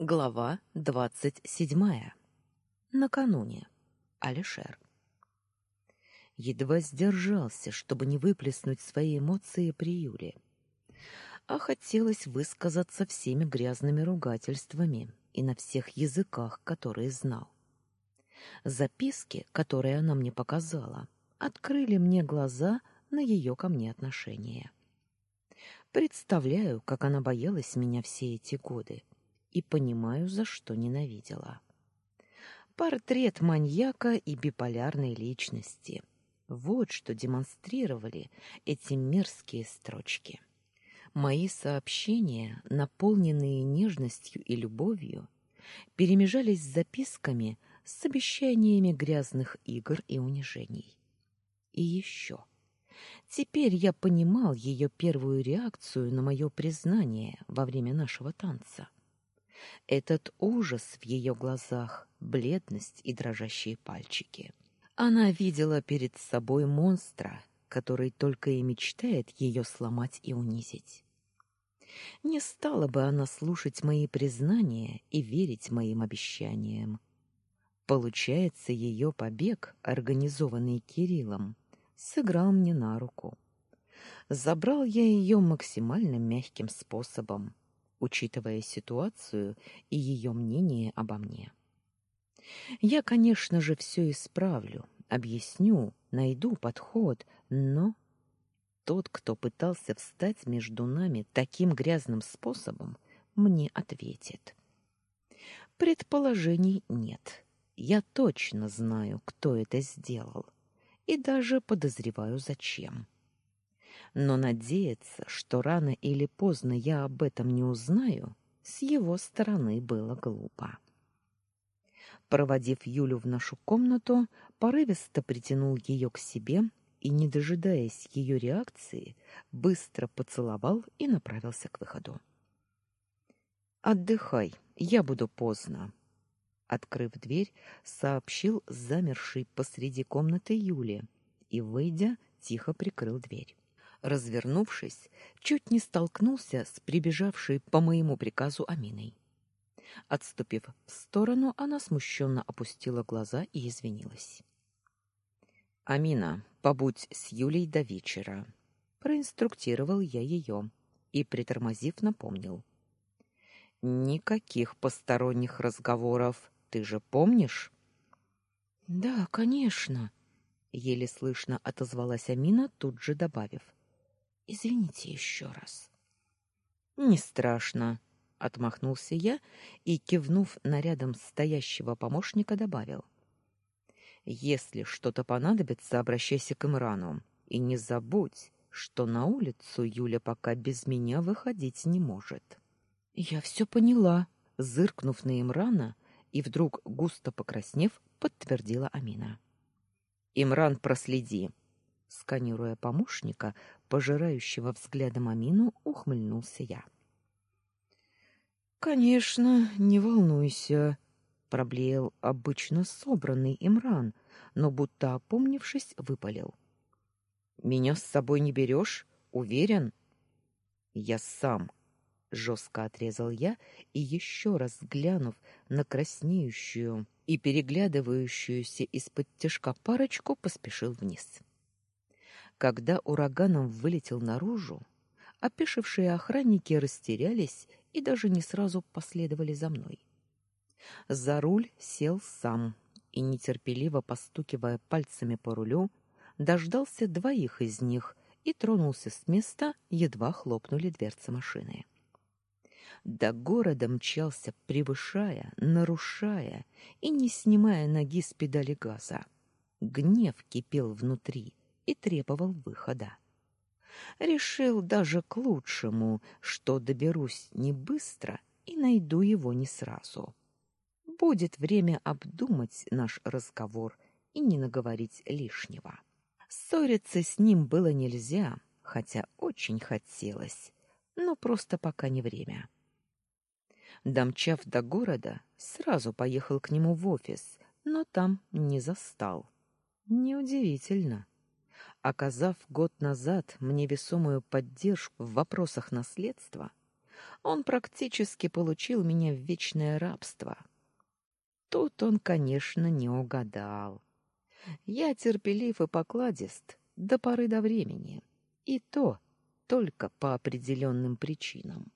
Глава двадцать седьмая. Накануне. Алишер. Едва сдержался, чтобы не выплеснуть свои эмоции при Юле. А хотелось высказаться всеми грязными ругательствами и на всех языках, которые знал. Записки, которые она мне показала, открыли мне глаза на ее ко мне отношение. Представляю, как она боялась меня все эти годы и понимаю, за что ненавидела. Портрет маньяка и биполярной личности. Вот что демонстрировали эти мерзкие строчки. Мои сообщения, наполненные нежностью и любовью, перемежались с записками с обещаниями грязных игр и унижений. И еще. Теперь я понимал ее первую реакцию на мое признание во время нашего танца. Этот ужас в ее глазах, бледность и дрожащие пальчики. Она видела перед собой монстра, который только и мечтает ее сломать и унизить. Не стала бы она слушать мои признания и верить моим обещаниям. Получается, ее побег, организованный Кириллом, сыграл мне на руку. Забрал я ее максимально мягким способом, учитывая ситуацию и ее мнение обо мне. Я, конечно же, все исправлю, объясню, найду подход, но тот, кто пытался встать между нами таким грязным способом, мне ответит. Предположений нет. Я точно знаю, кто это сделал, и даже подозреваю, зачем но надеяться, что рано или поздно я об этом не узнаю, с его стороны было глупо. Проводив Юлю в нашу комнату, порывисто притянул ее к себе и, не дожидаясь ее реакции, быстро поцеловал и направился к выходу. «Отдыхай, я буду поздно», — открыв дверь, сообщил замерший посреди комнаты Юле и, выйдя, тихо прикрыл дверь развернувшись, чуть не столкнулся с прибежавшей по моему приказу Аминой. Отступив в сторону, она смущенно опустила глаза и извинилась. «Амина, побудь с Юлей до вечера», — проинструктировал я ее и, притормозив, напомнил. «Никаких посторонних разговоров, ты же помнишь?» «Да, конечно», — еле слышно отозвалась Амина, тут же добавив. Извините еще раз. Не страшно, отмахнулся я и кивнув на рядом стоящего помощника добавил: Если что-то понадобится, обращайся к Имрану и не забудь, что на улицу Юля пока без меня выходить не может. Я все поняла, зыркнув на Имрана и вдруг густо покраснев, подтвердила Амина. Имран, проследи, сканируя помощника, пожирающего взглядом Амину, ухмыльнулся я. Конечно, не волнуйся, проблеял обычно собранный Имран, но будто опомнившись, выпалил: Меня с собой не берешь? Уверен? Я сам, жестко отрезал я и еще раз глянув на краснеющую и переглядывающуюся из-под тяжка парочку, поспешил вниз. Когда ураганом вылетел наружу, опешившие охранники растерялись и даже не сразу последовали за мной. За руль сел сам и, нетерпеливо постукивая пальцами по рулю, дождался двоих из них и тронулся с места, едва хлопнули дверцы машины. До города мчался, превышая, нарушая и не снимая ноги с педали газа. Гнев кипел внутри, и требовал выхода. Решил даже к лучшему, что доберусь не быстро и найду его не сразу. Будет время обдумать наш разговор и не наговорить лишнего. Ссориться с ним было нельзя, хотя очень хотелось, но просто пока не время. Домчав до города, сразу поехал к нему в офис, но там не застал. Неудивительно оказав год назад мне весомую поддержку в вопросах наследства, Он практически получил меня в вечное рабство. Тут он, конечно, не угадал. Я терпелив и покладист до поры до времени, и то только по определенным причинам.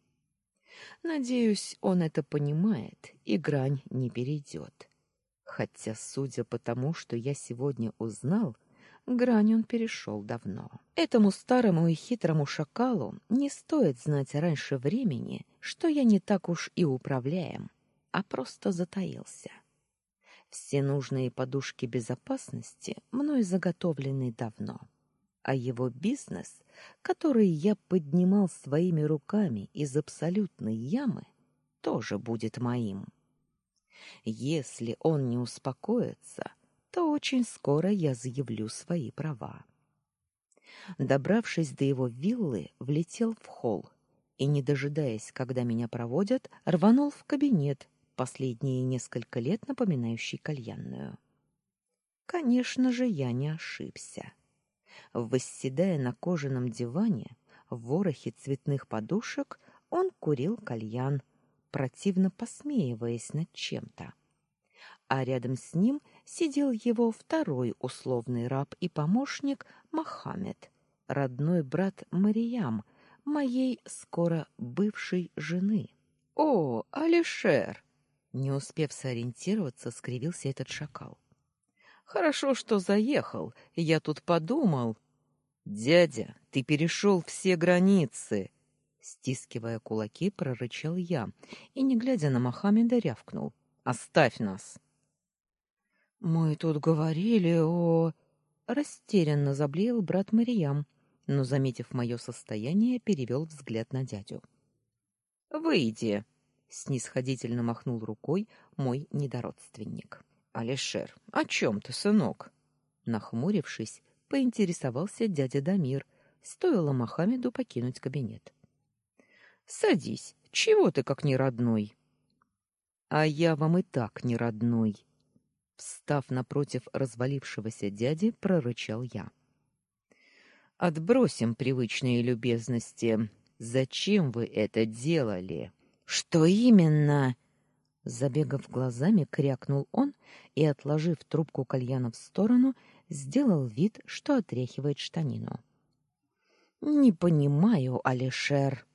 Надеюсь, он это понимает и грань не перейдет. Хотя, судя по тому, что я сегодня узнал, грань он перешел давно. Этому старому и хитрому шакалу не стоит знать раньше времени, что я не так уж и управляем, а просто затаился. Все нужные подушки безопасности мной заготовлены давно, а его бизнес, который я поднимал своими руками из абсолютной ямы, тоже будет моим. Если он не успокоится, очень скоро я заявлю свои права. Добравшись до его виллы, влетел в холл и, не дожидаясь, когда меня проводят, рванул в кабинет, последние несколько лет напоминающий кальянную. Конечно же, я не ошибся. Восседая на кожаном диване, в ворохе цветных подушек, он курил кальян, противно посмеиваясь над чем-то. А рядом с ним сидел его второй условный раб и помощник Мохаммед, родной брат Мариям, моей скоро бывшей жены. «О, Алишер!» Не успев сориентироваться, скривился этот шакал. Хорошо, что заехал. Я тут подумал. Дядя, ты перешел все границы. Стискивая кулаки, прорычал я и, не глядя на Мохаммеда, рявкнул: "Оставь нас". Мы тут говорили о растерянно заблеял брат Мариям, но заметив мое состояние, перевел взгляд на дядю. Выйди, снисходительно махнул рукой мой недородственник. Алишер, о чем ты, сынок? Нахмурившись, поинтересовался дядя Дамир, стоило Мохаммеду покинуть кабинет. Садись, чего ты как не родной? А я вам и так не родной. Встав напротив развалившегося дяди, прорычал я. Отбросим привычные любезности. Зачем вы это делали? Что именно? Забегав глазами, крякнул он и, отложив трубку кальяна в сторону, сделал вид, что отряхивает штанину. Не понимаю, Алишер.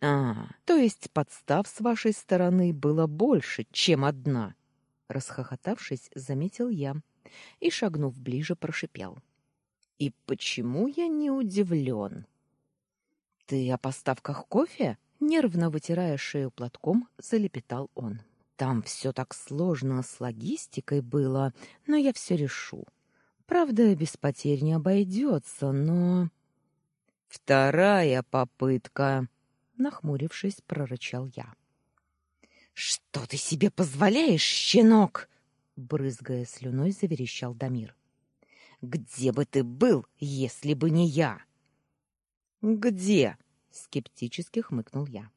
А, то есть подстав с вашей стороны было больше, чем одна, расхохотавшись, заметил я и шагнув ближе, прошипел: И почему я не удивлен? Ты о поставках кофе? Нервно вытирая шею платком, залепетал он. Там все так сложно с логистикой было, но я все решу. Правда, без потерь не обойдется, но... Вторая попытка, нахмурившись, прорычал я. Что ты себе позволяешь, щенок? брызгая слюной, заверещал Дамир. Где бы ты был, если бы не я? Где? скептически хмыкнул я.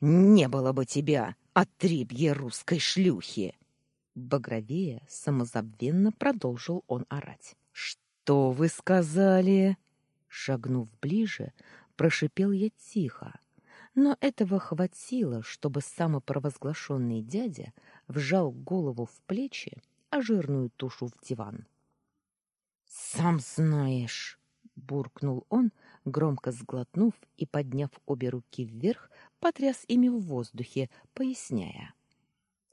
Не было бы тебя, отребье русской шлюхи, багровее самозабвенно продолжил он орать. Что вы сказали? Шагнув ближе, прошипел я тихо, но этого хватило, чтобы самопровозглашенный дядя вжал голову в плечи, а жирную тушу в диван. Сам знаешь, буркнул он, громко сглотнув и подняв обе руки вверх, потряс ими в воздухе, поясняя: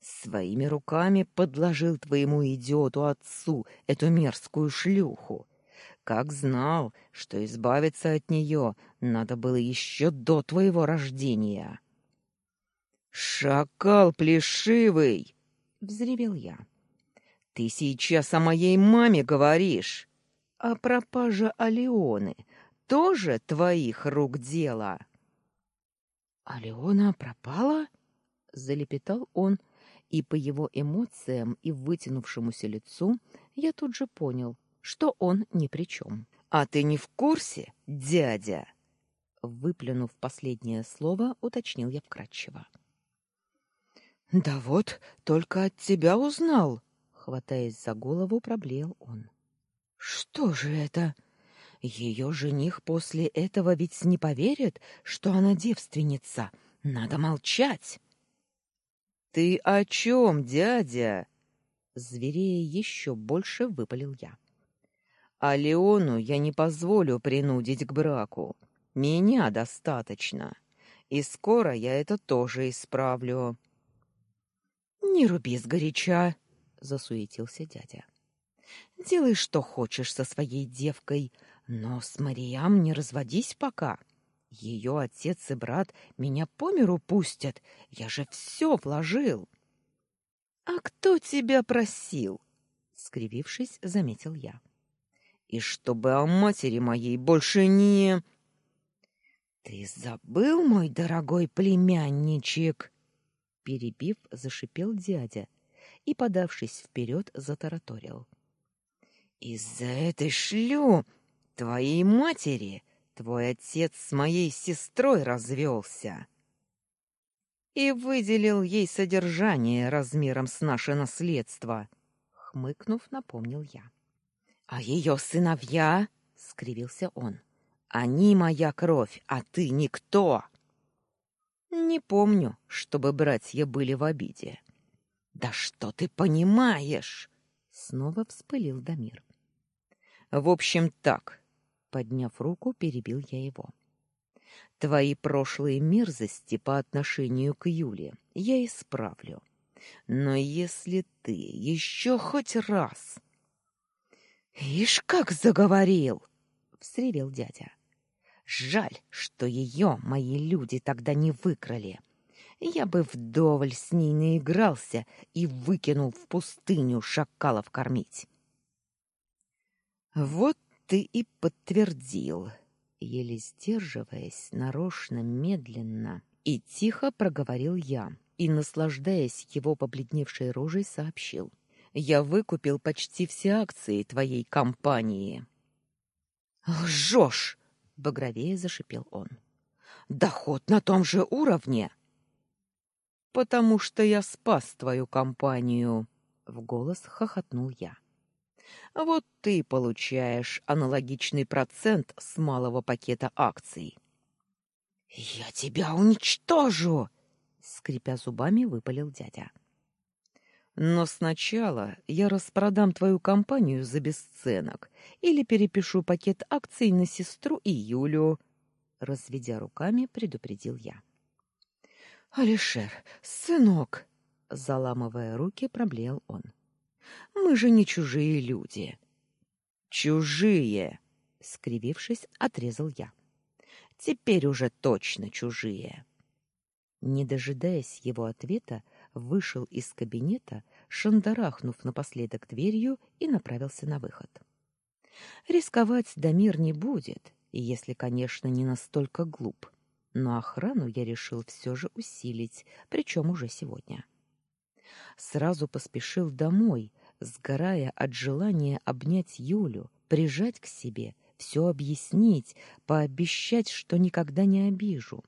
"Своими руками подложил твоему идиоту отцу эту мерзкую шлюху. Как знал, что избавиться от нее надо было еще до твоего рождения". Шакал плешивый, взревел я. Ты сейчас о моей маме говоришь? А пропажа Алионы тоже твоих рук дело. Алиона пропала? залепетал он, и по его эмоциям и вытянувшемуся лицу я тут же понял, что он ни при чем. А ты не в курсе, дядя? Выплюнув последнее слово, уточнил я вкратчиво. Да вот, только от тебя узнал, хватаясь за голову, проблеял он. Что же это? Ее жених после этого ведь не поверит, что она девственница. Надо молчать. Ты о чем, дядя? Зверея еще больше выпалил я. А Леону я не позволю принудить к браку. Меня достаточно. И скоро я это тоже исправлю. Не руби сгоряча, засуетился дядя. Делай, что хочешь со своей девкой, но с Мариям не разводись пока. Ее отец и брат меня по миру пустят. Я же все вложил. А кто тебя просил? скривившись, заметил я. И чтобы о матери моей больше не Ты забыл, мой дорогой племянничек, перебив, зашипел дядя и, подавшись вперед, затараторил. Из-за этой шлю Твоей матери твой отец с моей сестрой развелся и выделил ей содержание размером с наше наследство, хмыкнув, напомнил я. А ее сыновья, скривился он. Они моя кровь, а ты никто. Не помню, чтобы братья были в обиде. Да что ты понимаешь? Снова вспылил Дамир. В общем, так. Подняв руку, перебил я его. Твои прошлые мерзости по отношению к Юле я исправлю. Но если ты еще хоть раз... Ишь, как заговорил! Всревел дядя. Жаль, что ее мои люди тогда не выкрали. Я бы вдоволь с ней наигрался и выкинул в пустыню шакалов кормить. Вот ты и подтвердил, еле сдерживаясь, нарочно медленно и тихо проговорил я, и наслаждаясь его побледневшей рожей, сообщил: "Я выкупил почти все акции твоей компании". "Лжешь!" багровее зашипел он. "Доход на том же уровне". "Потому что я спас твою компанию", в голос хохотнул я. Вот ты получаешь аналогичный процент с малого пакета акций. Я тебя уничтожу, скрипя зубами, выпалил дядя. Но сначала я распродам твою компанию за бесценок или перепишу пакет акций на сестру и Юлю, разведя руками, предупредил я. Алишер, сынок, заламывая руки, проблеял он. Мы же не чужие люди. Чужие, скривившись, отрезал я. Теперь уже точно чужие. Не дожидаясь его ответа, вышел из кабинета, шандарахнув напоследок дверью и направился на выход. Рисковать Дамир не будет, если, конечно, не настолько глуп. Но охрану я решил все же усилить, причем уже сегодня. Сразу поспешил домой, сгорая от желания обнять Юлю, прижать к себе, все объяснить, пообещать, что никогда не обижу,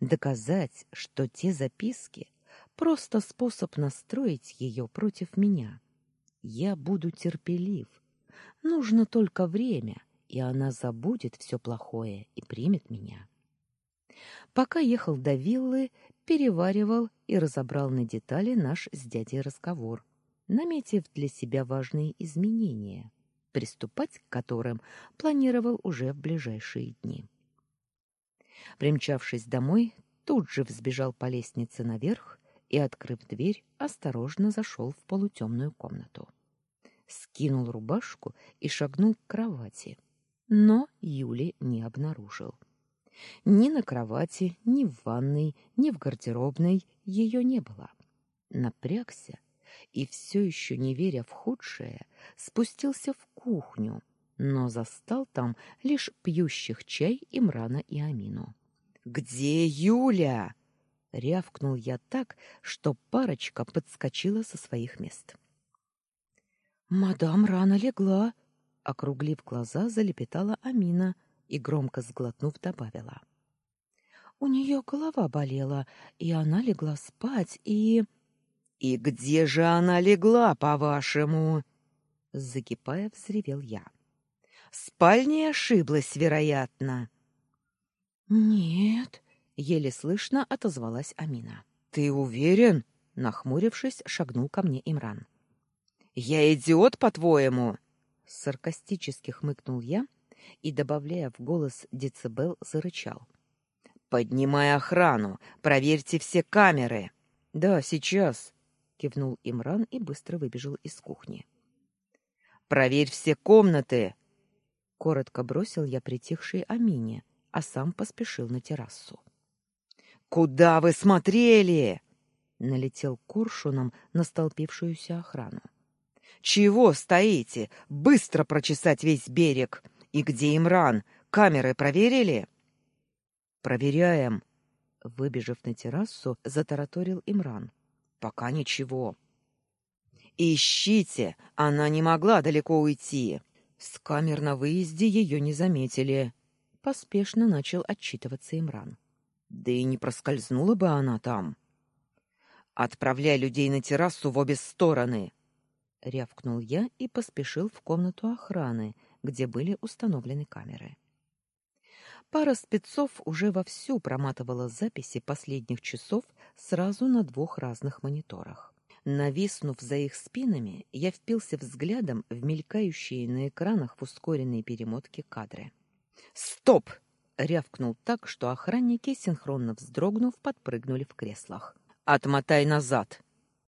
доказать, что те записки просто способ настроить ее против меня. Я буду терпелив. Нужно только время, и она забудет все плохое и примет меня. Пока ехал до виллы, переваривал и разобрал на детали наш с дядей разговор наметив для себя важные изменения, приступать к которым планировал уже в ближайшие дни. Примчавшись домой, тут же взбежал по лестнице наверх и, открыв дверь, осторожно зашел в полутемную комнату. Скинул рубашку и шагнул к кровати, но Юли не обнаружил. Ни на кровати, ни в ванной, ни в гардеробной ее не было. Напрягся и все еще не веря в худшее, спустился в кухню, но застал там лишь пьющих чай Имрана и Амину. «Где Юля?» — рявкнул я так, что парочка подскочила со своих мест. «Мадам рано легла», — округлив глаза, залепетала Амина и, громко сглотнув, добавила. «У нее голова болела, и она легла спать, и...» «И где же она легла, по-вашему?» Закипая, взревел я. спальне ошиблась, вероятно. Нет, еле слышно отозвалась Амина. Ты уверен? нахмурившись, шагнул ко мне Имран. Я идиот, по-твоему? саркастически хмыкнул я и, добавляя в голос децибел, зарычал. Поднимай охрану, проверьте все камеры. Да, сейчас, кивнул Имран и быстро выбежал из кухни. Проверь все комнаты, коротко бросил я притихшей Амине, а сам поспешил на террасу. Куда вы смотрели? налетел коршуном на столпившуюся охрану. Чего стоите? Быстро прочесать весь берег. И где Имран? Камеры проверили? Проверяем. Выбежав на террасу, затараторил Имран. Пока ничего. Ищите, она не могла далеко уйти. С камер на выезде ее не заметили. Поспешно начал отчитываться Имран. Да и не проскользнула бы она там. Отправляй людей на террасу в обе стороны, рявкнул я и поспешил в комнату охраны, где были установлены камеры. Пара спецов уже вовсю проматывала записи последних часов сразу на двух разных мониторах. Нависнув за их спинами, я впился взглядом в мелькающие на экранах в ускоренной перемотке кадры. «Стоп!» — рявкнул так, что охранники, синхронно вздрогнув, подпрыгнули в креслах. «Отмотай назад!»